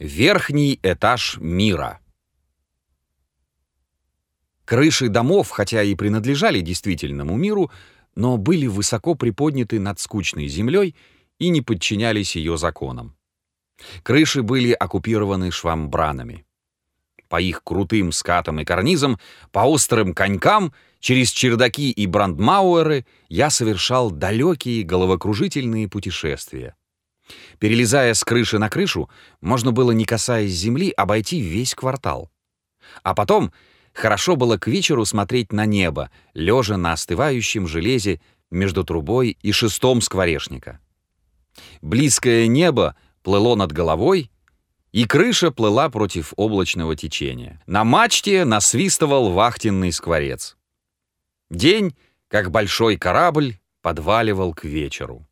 Верхний этаж мира. Крыши домов, хотя и принадлежали действительному миру, но были высоко приподняты над скучной землей и не подчинялись ее законам. Крыши были оккупированы швамбранами. По их крутым скатам и карнизам, по острым конькам, через чердаки и брандмауэры я совершал далекие головокружительные путешествия. Перелезая с крыши на крышу, можно было, не касаясь земли, обойти весь квартал. А потом хорошо было к вечеру смотреть на небо, лежа на остывающем железе между трубой и шестом скворечника. Близкое небо плыло над головой, и крыша плыла против облачного течения. На мачте насвистывал вахтенный скворец. День, как большой корабль, подваливал к вечеру.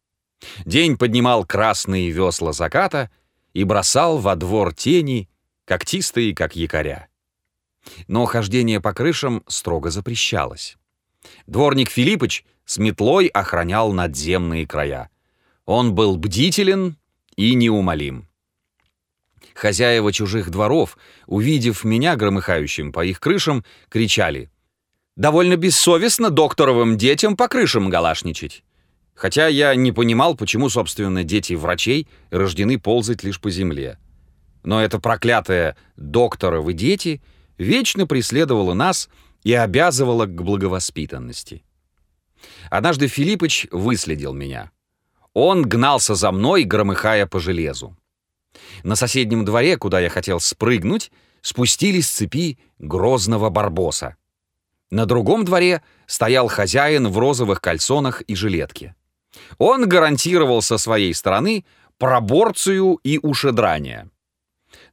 День поднимал красные весла заката и бросал во двор тени, когтистые, как якоря. Но хождение по крышам строго запрещалось. Дворник Филиппыч с метлой охранял надземные края. Он был бдителен и неумолим. Хозяева чужих дворов, увидев меня громыхающим по их крышам, кричали «Довольно бессовестно докторовым детям по крышам галашничать». Хотя я не понимал, почему, собственно, дети врачей рождены ползать лишь по земле. Но это проклятое «докторовы дети» вечно преследовало нас и обязывало к благовоспитанности. Однажды Филиппыч выследил меня. Он гнался за мной, громыхая по железу. На соседнем дворе, куда я хотел спрыгнуть, спустились цепи грозного барбоса. На другом дворе стоял хозяин в розовых кальсонах и жилетке. Он гарантировал со своей стороны проборцию и ушедрание.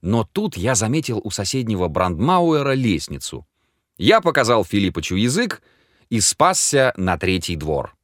Но тут я заметил у соседнего Брандмауэра лестницу. Я показал Филиппычу язык и спасся на третий двор.